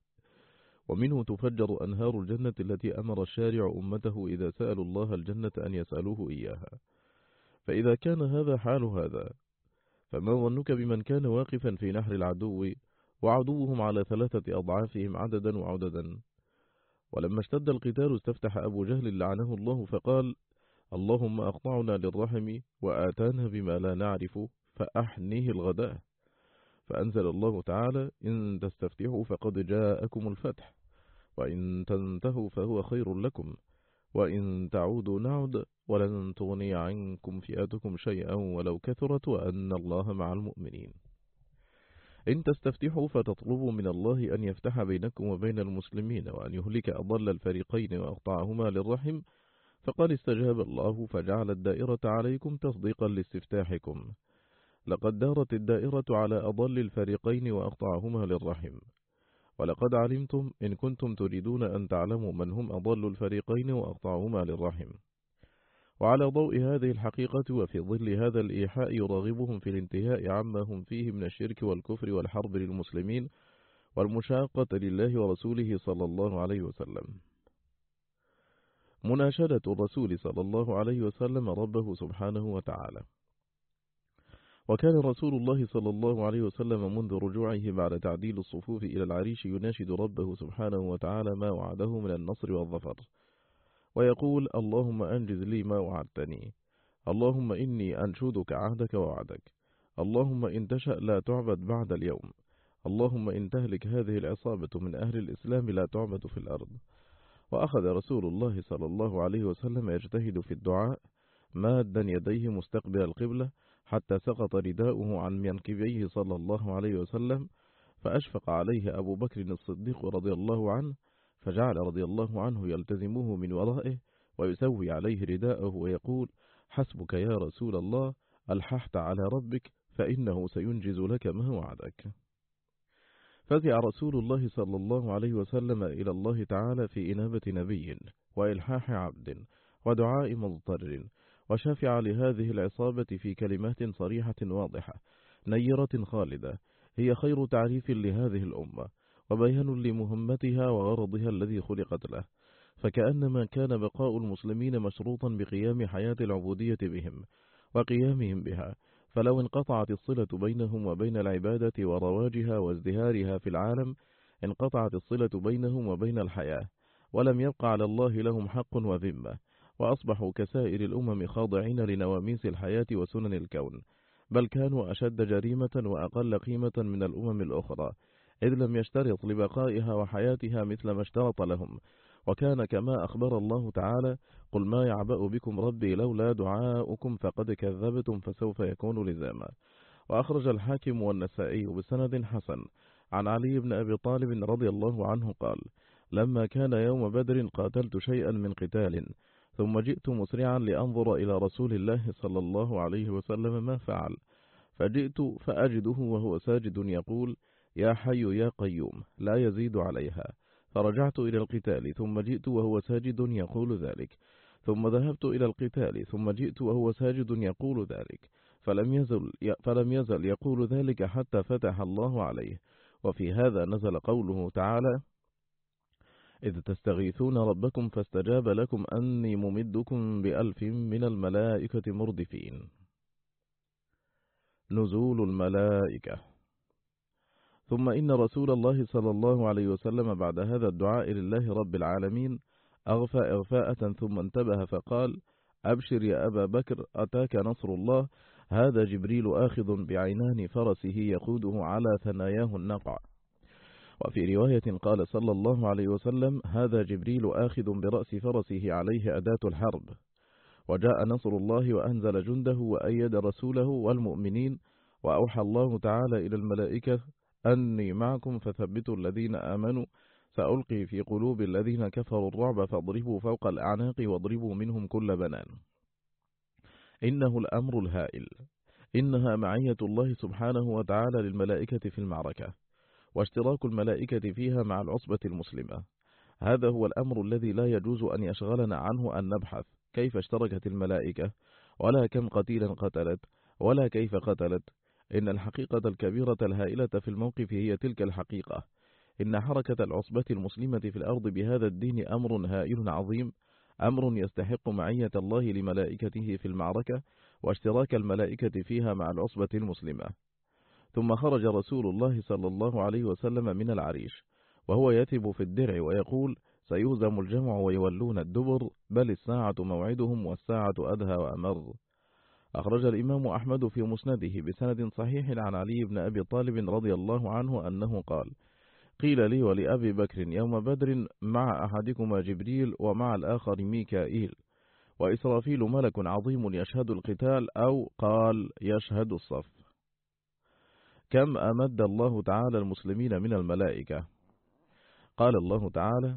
ومنه تفجر أنهار الجنة التي أمر الشارع أمته إذا سألوا الله الجنة أن يسألوه إياها. فإذا كان هذا حال هذا فما ظنك بمن كان واقفا في نحر العدو وعدوهم على ثلاثة أضعافهم عددا وعددا؟ ولما اشتد القتال استفتح أبو جهل لعنه الله فقال اللهم أقطعنا للرحم وآتانا بما لا نعرف فأحنيه الغداء. فأنزل الله تعالى إن تستفتحوا فقد جاءكم الفتح وإن تنتهوا فهو خير لكم وإن تعودوا نعد ولن تغني عنكم فئاتكم شيئا ولو كثرت وأن الله مع المؤمنين. إن تستفتحوا فتطلبوا من الله أن يفتح بينكم وبين المسلمين وأن يهلك أضل الفريقين وأقطعهما للرحم. فقد استجاب الله فجعل الدائرة عليكم تصديقا لاستفتاحكم. لقد دارت الدائرة على أضل الفريقين وأقطعهما للرحم. ولقد علمتم إن كنتم تريدون أن تعلموا من هم أضل الفريقين وأقطعهما للرحم. وعلى ضوء هذه الحقيقة وفي ظل هذا الإيحاء يراغبهم في الانتهاء عما هم فيه من الشرك والكفر والحرب للمسلمين والمشاقة لله ورسوله صلى الله عليه وسلم. مناشدة الرسول صلى الله عليه وسلم ربه سبحانه وتعالى. وكان رسول الله صلى الله عليه وسلم منذ رجوعه بعد تعديل الصفوف إلى العريش يناشد ربه سبحانه وتعالى ما وعده من النصر والظفر. ويقول اللهم أنجز لي ما وعدتني. اللهم إني أنشدك عهدك ووعدك. اللهم إن تشأ لا تعبد بعد اليوم. اللهم إن تهلك هذه العصابة من أهل الإسلام لا تعبد في الأرض. وأخذ رسول الله صلى الله عليه وسلم يجتهد في الدعاء مادا يديه مستقبل القبلة حتى سقط رداؤه عن منكبيه صلى الله عليه وسلم فأشفق عليه أبو بكر الصديق رضي الله عنه فجعل رضي الله عنه يلتزمه من ورائه ويسوي عليه رداءه ويقول حسبك يا رسول الله ألححت على ربك فإنه سينجز لك ما وعدك. فزع رسول الله صلى الله عليه وسلم إلى الله تعالى في إنابة نبي وإلحاح عبد ودعاء مضطر وشفع لهذه العصابة في كلمات صريحة واضحة نيرة خالدة هي خير تعريف لهذه الأمة. وبيان لمهمتها وغرضها الذي خلقت له فكأنما كان بقاء المسلمين مشروطا بقيام حياة العبودية بهم وقيامهم بها. فلو انقطعت الصلة بينهم وبين العبادة ورواجها وازدهارها في العالم انقطعت الصلة بينهم وبين الحياة ولم يبقى على الله لهم حق وذمة وأصبحوا كسائر الأمم خاضعين لنواميس الحياة وسنن الكون بل كانوا أشد جريمة وأقل قيمة من الأمم الأخرى. إذ لم يشترط لبقائها وحياتها مثل ما اشترط لهم. وكان كما أخبر الله تعالى قل ما يعبأ بكم ربي لولا دعاؤكم فقد كذبتم فسوف يكون لزاما. وأخرج الحاكم والنسائي بسند حسن. عن علي بن أبي طالب رضي الله عنه قال لما كان يوم بدر قاتلت شيئا من قتال ثم جئت مسرعا لأنظر إلى رسول الله صلى الله عليه وسلم ما فعل. فجئت فأجده وهو ساجد يقول يا حي يا قيوم لا يزيد عليها. فرجعت إلى القتال ثم جئت وهو ساجد يقول ذلك. ثم ذهبت إلى القتال ثم جئت وهو ساجد يقول ذلك. فلم يزل, فلم يزل يقول ذلك حتى فتح الله عليه. وفي هذا نزل قوله تعالى إذ تستغيثون ربكم فاستجاب لكم أني ممدكم بألف من الملائكة مردفين. نزول الملائكة. ثم إن رسول الله صلى الله عليه وسلم بعد هذا الدعاء لله رب العالمين أغفى إغفاءة ثم انتبه فقال أبشر يا أبا بكر أتاك نصر الله هذا جبريل آخذ بعينان فرسه يقوده على ثناياه النقع. وفي رواية قال صلى الله عليه وسلم هذا جبريل آخذ برأس فرسه عليه أداة الحرب. وجاء نصر الله وأنزل جنده وأيد رسوله والمؤمنين وأوحى الله تعالى إلى الملائكة أني معكم فثبتوا الذين آمنوا سألقي في قلوب الذين كفروا الرعب فاضربوا فوق الأعناق واضربوا منهم كل بنان. إنه الأمر الهائل. إنها معية الله سبحانه وتعالى للملائكة في المعركة واشتراك الملائكة فيها مع العصبة المسلمة. هذا هو الأمر الذي لا يجوز أن يشغلنا عنه أن نبحث. كيف اشتركت الملائكة؟ ولا كم قتيلا قتلت؟ ولا كيف قتلت؟ إن الحقيقة الكبيرة الهائلة في الموقف هي تلك الحقيقة. إن حركة العصبة المسلمة في الأرض بهذا الدين أمر هائل عظيم أمر يستحق معية الله لملائكته في المعركة واشتراك الملائكة فيها مع العصبة المسلمة. ثم خرج رسول الله صلى الله عليه وسلم من العريش وهو يتب في الدرع ويقول سيهزم الجمع ويولون الدبر بل الساعة موعدهم والساعة أدهى وأمر. أخرج الإمام أحمد في مسنده بسند صحيح عن علي بن أبي طالب رضي الله عنه أنه قال قيل لي ولأبي بكر يوم بدر مع أحدكما جبريل ومع الآخر ميكائيل وإسرافيل ملك عظيم يشهد القتال أو قال يشهد الصف. كم أمد الله تعالى المسلمين من الملائكة؟ قال الله تعالى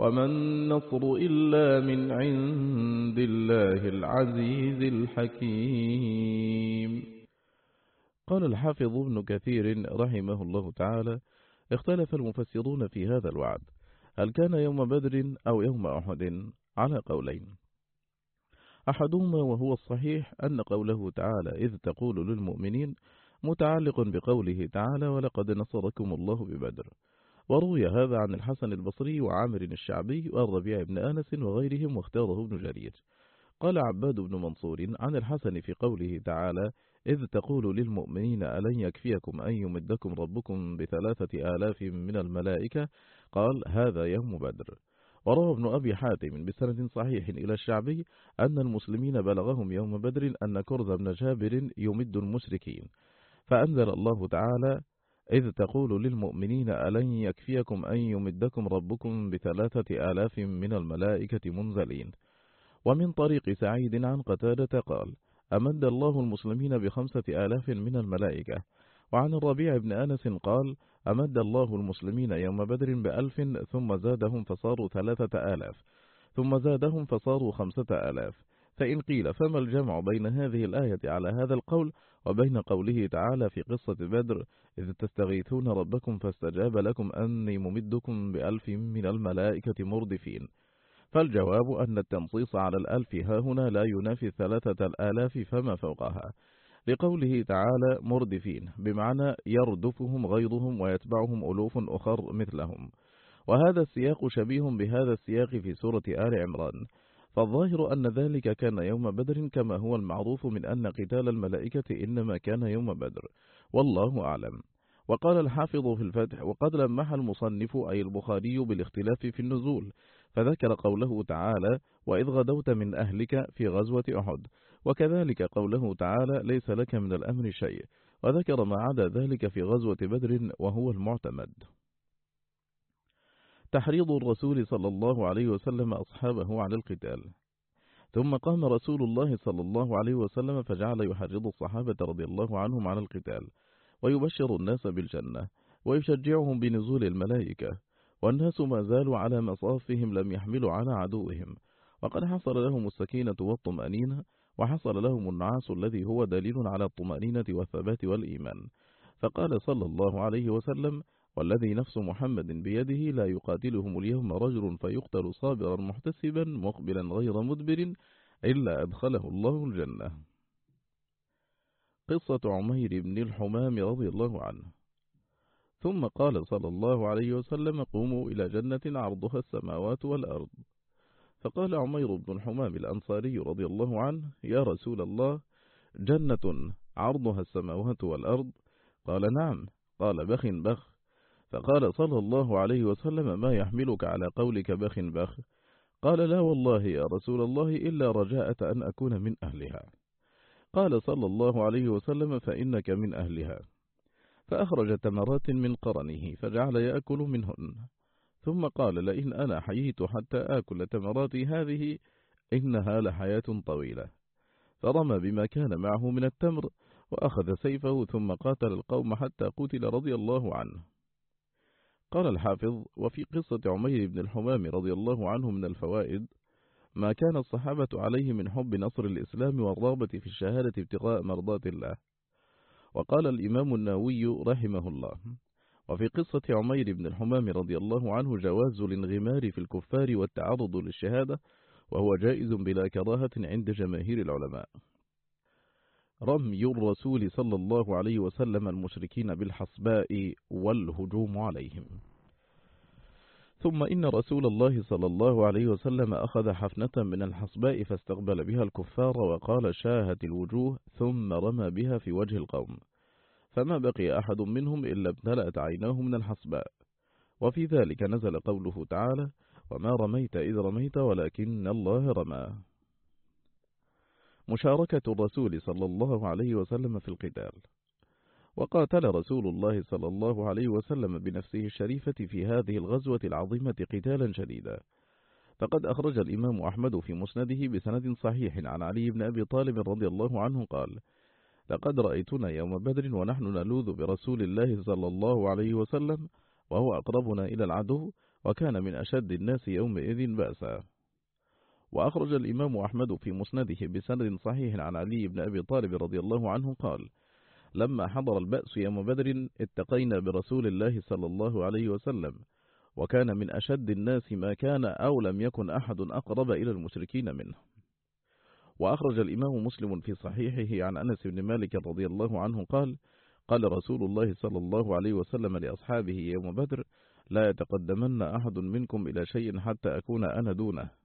وما النصر إلا من عند الله العزيز الحكيم. قال الحافظ ابن كثير رحمه الله تعالى اختلف المفسرون في هذا الوعد هل كان يوم بدر أو يوم أحد؟ على قولين. أحدهما وهو الصحيح أن قوله تعالى إذ تقول للمؤمنين متعلق بقوله تعالى ولقد نصركم الله ببدر وروي هذا عن الحسن البصري وعامر الشعبي والربيع بن آنس وغيرهم واختاره ابن جرير. قال عباد بن منصور عن الحسن في قوله تعالى إذ تقول للمؤمنين ألن يكفيكم أن يمدكم ربكم بثلاثة آلاف من الملائكة؟ قال هذا يوم بدر. وروى ابن أبي حاتم بسند صحيح إلى الشعبي أن المسلمين بلغهم يوم بدر أن كرز بن جابر يمد المشركين. فأنزل الله تعالى إذ تقول للمؤمنين ألن يكفيكم أن يمدكم ربكم بثلاثة آلاف من الملائكة منزلين. ومن طريق سعيد عن قتادة قال أمد الله المسلمين بخمسة آلاف من الملائكة. وعن الربيع بن أنس قال أمد الله المسلمين يوم بدر بألف ثم زادهم فصاروا ثلاثة آلاف. ثم زادهم فصاروا خمسة آلاف. فإن قيل فما الجمع بين هذه الآية على هذا القول وبين قوله تعالى في قصة بدر إذ تستغيثون ربكم فاستجاب لكم أني ممدكم بألف من الملائكة مردفين. فالجواب أن التنصيص على الألف هاهنا لا ينافي ثلاثة الآلاف فما فوقها. لقوله تعالى مردفين بمعنى يردفهم غيظهم ويتبعهم ألوف أخر مثلهم. وهذا السياق شبيه بهذا السياق في سورة آل عمران. فالظاهر أن ذلك كان يوم بدر كما هو المعروف من أن قتال الملائكة إنما كان يوم بدر والله أعلم. وقال الحافظ في الفتح وقد لمح المصنف أي البخاري بالاختلاف في النزول فذكر قوله تعالى وإذ غدوت من أهلك في غزوة أحد وكذلك قوله تعالى ليس لك من الأمر شيء وذكر ما عدا ذلك في غزوة بدر وهو المعتمد. تحريض الرسول صلى الله عليه وسلم أصحابه على القتال. ثم قام رسول الله صلى الله عليه وسلم فجعل يحرض الصحابة رضي الله عنهم على القتال ويبشر الناس بالجنة ويشجعهم بنزول الملائكة والناس ما زالوا على مصافهم لم يحملوا على عدوهم. وقد حصل لهم السكينة والطمأنينة وحصل لهم النعاس الذي هو دليل على الطمأنينة والثبات والإيمان. فقال صلى الله عليه وسلم والذي نفس محمد بيده لا يقاتلهم اليوم رجل فيقتل صابرا محتسبا مقبلا غير مدبر إلا أدخله الله الجنة. قصة عمير بن الحمام رضي الله عنه. ثم قال صلى الله عليه وسلم قوموا إلى جنة عرضها السماوات والأرض. فقال عمير بن الحمام الأنصاري رضي الله عنه يا رسول الله جنة عرضها السماوات والأرض؟ قال نعم. قال بخ بخ. فقال صلى الله عليه وسلم ما يحملك على قولك بخ بخ. قال لا والله يا رسول الله إلا رجاءة أن أكون من أهلها. قال صلى الله عليه وسلم فإنك من أهلها. فأخرج تمرات من قرنه فجعل يأكل منهن. ثم قال لئن أنا حييت حتى آكل تمراتي هذه إنها لحياة طويلة. فرمى بما كان معه من التمر وأخذ سيفه ثم قاتل القوم حتى قتل رضي الله عنه. قال الحافظ وفي قصة عمير بن الحمام رضي الله عنه من الفوائد ما كان الصحابة عليه من حب نصر الإسلام والرغبة في الشهادة ابتغاء مرضات الله. وقال الإمام الناوي رحمه الله وفي قصة عمير بن الحمام رضي الله عنه جواز الانغمار في الكفار والتعرض للشهادة وهو جائز بلا كراهة عند جماهير العلماء. رمي الرسول صلى الله عليه وسلم المشركين بالحصباء والهجوم عليهم. ثم إن رسول الله صلى الله عليه وسلم أخذ حفنة من الحصباء فاستقبل بها الكفار وقال شاهت الوجوه ثم رمى بها في وجه القوم. فما بقي أحد منهم إلا ابتلأت عيناه من الحصباء. وفي ذلك نزل قوله تعالى وما رميت إذ رميت ولكن الله رمى مشاركة الرسول صلى الله عليه وسلم في القتال. وقاتل رسول الله صلى الله عليه وسلم بنفسه الشريفة في هذه الغزوة العظيمة قتالا شديدا. فقد أخرج الإمام أحمد في مسنده بسند صحيح عن علي بن أبي طالب رضي الله عنه قال لقد رأيتنا يوم بدر ونحن نلوذ برسول الله صلى الله عليه وسلم وهو أقربنا إلى العدو وكان من أشد الناس يومئذ بأسا. وأخرج الإمام أحمد في مسنده بسند صحيح عن علي بن أبي طالب رضي الله عنه قال لما حضر البأس يوم بدر اتقينا برسول الله صلى الله عليه وسلم وكان من أشد الناس ما كان أو لم يكن أحد أقرب إلى المشركين منه. وأخرج الإمام مسلم في صحيحه عن أنس بن مالك رضي الله عنه قال قال رسول الله صلى الله عليه وسلم لأصحابه يوم بدر لا يتقدمن أحد منكم إلى شيء حتى أكون أنا دونه.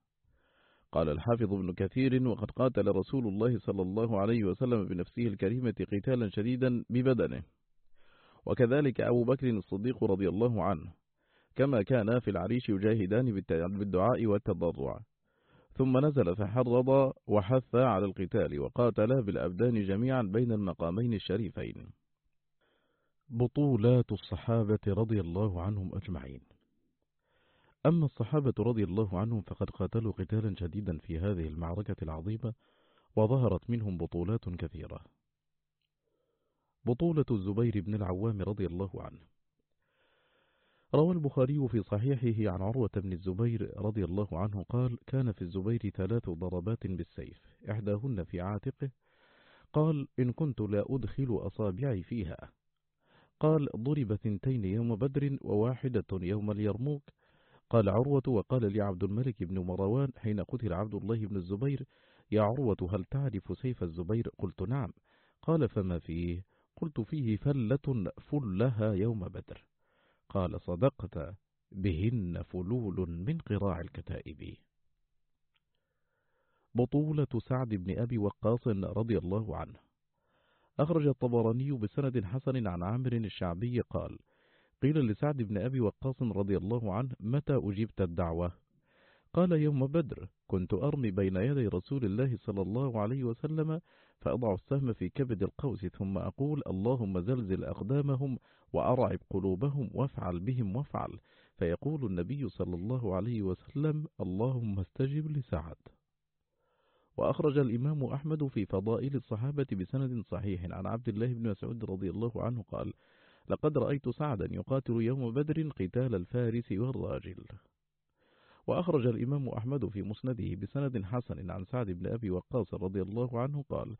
قال الحافظ ابن كثير وقد قاتل رسول الله صلى الله عليه وسلم بنفسه الكريمة قتالا شديدا ببدنه. وكذلك أبو بكر الصديق رضي الله عنه كما كان في العريش يجاهدان بالدعاء والتضرع. ثم نزل فحرض وحث على القتال وقاتل بالأبدان جميعا بين المقامين الشريفين. بطولات الصحابة رضي الله عنهم أجمعين. أما الصحابة رضي الله عنهم فقد قاتلوا قتالا شديدا في هذه المعركة العظيمة وظهرت منهم بطولات كثيرة. بطولة الزبير بن العوام رضي الله عنه. روى البخاري في صحيحه عن عروة بن الزبير رضي الله عنه قال كان في الزبير ثلاث ضربات بالسيف إحداهن في عاتقه قال إن كنت لا أدخل أصابعي فيها. قال ضرب ثنتين يوم بدر وواحدة يوم اليرموك قال عروة وقال لي عبد الملك بن مروان حين قتل عبد الله بن الزبير يا عروة هل تعرف سيف الزبير قلت نعم. قال فما فيه قلت فيه فلة فلها يوم بدر. قال صدقت بهن فلول من قراع الكتائب. بطولة سعد بن أبي وقاص رضي الله عنه. أخرج الطبراني بسند حسن عن عامر الشعبي قال قيل لسعد بن أبي وقاص رضي الله عنه متى أجبت الدعوة؟ قال يوم بدر كنت أرمي بين يدي رسول الله صلى الله عليه وسلم فأضع السهم في كبد القوس ثم أقول اللهم زلزل أقدامهم وأرعب قلوبهم وافعل بهم وافعل. فيقول النبي صلى الله عليه وسلم اللهم استجب لسعد. وأخرج الإمام أحمد في فضائل الصحابة بسند صحيح. عن عبد الله بن مسعود رضي الله عنه قال لقد رأيت سعدا يقاتل يوم بدر قتال الفارس والراجل. وأخرج الإمام أحمد في مسنده بسند حسن عن سعد بن أبي وقاص رضي الله عنه قال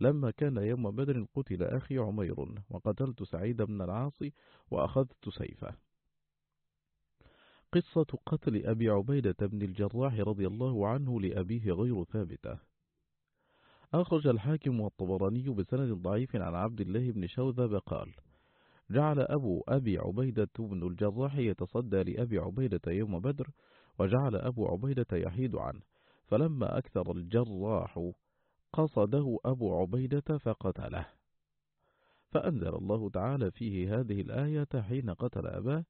لما كان يوم بدر قتل أخي عمير وقتلت سعيد بن العاص وأخذت سيفه. قصة قتل أبي عبيدة بن الجراح رضي الله عنه لأبيه غير ثابتة. أخرج الحاكم والطبراني بسند ضعيف عن عبد الله بن شوذب قال جعل أبو أبي عبيدة بن الجراح يتصدى لأبي عبيدة يوم بدر وجعل أبو عبيدة يحيد عنه. فلما أكثر الجراح قصده أبو عبيدة فقتله. فأنزل الله تعالى فيه هذه الآية حين قتل أباه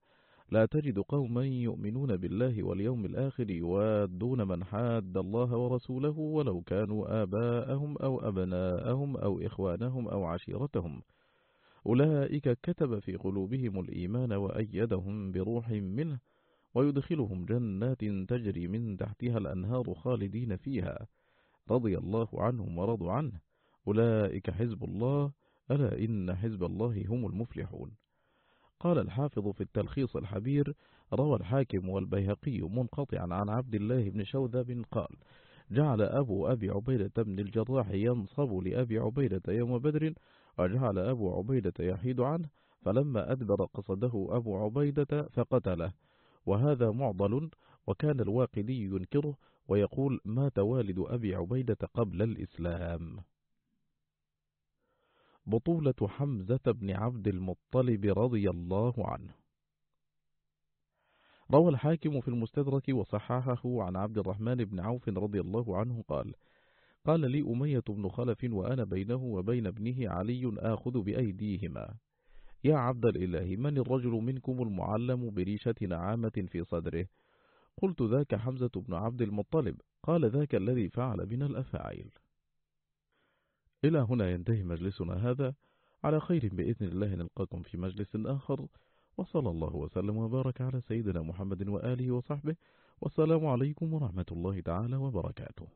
لا تجد قوما يؤمنون بالله واليوم الآخر يوادون من حاد الله ورسوله ولو كانوا آباءهم أو أبناءهم أو إخوانهم أو عشيرتهم. أولئك كتب في قلوبهم الإيمان وأيدهم بروح منه ويدخلهم جنات تجري من تحتها الأنهار خالدين فيها. رضي الله عنهم ورضوا عنه. أولئك حزب الله ألا إن حزب الله هم المفلحون. قال الحافظ في التلخيص الحبير روى الحاكم والبيهقي منقطعا عن عبد الله بن شوذب قال جعل أبو أبي عبيدة بن الجراح ينصب لأبي عبيدة يوم بدر وجعل أبو عبيدة يحيد عنه فلما أدبر قصده أبو عبيدة فقتله. وهذا معضل وكان الواقدي ينكره ويقول مات والد أبي عبيدة قبل الإسلام. بطولة حمزة بن عبد المطلب رضي الله عنه. روى الحاكم في المستدرك وصححه عن عبد الرحمن بن عوف رضي الله عنه قال قال لي أمية بن خلف وأنا بينه وبين ابنه علي آخذ بأيديهما. يا عبد الإله من الرجل منكم المعلم بريشة نعامة في صدره؟ قلت ذاك حمزة بن عبد المطلب. قال ذاك الذي فعل بنا الأفاعيل. إلى هنا ينتهي مجلسنا هذا. على خير بإذن الله نلقاكم في مجلس آخر. وصلى الله وسلم وبارك على سيدنا محمد وآله وصحبه. والسلام عليكم ورحمة الله تعالى وبركاته.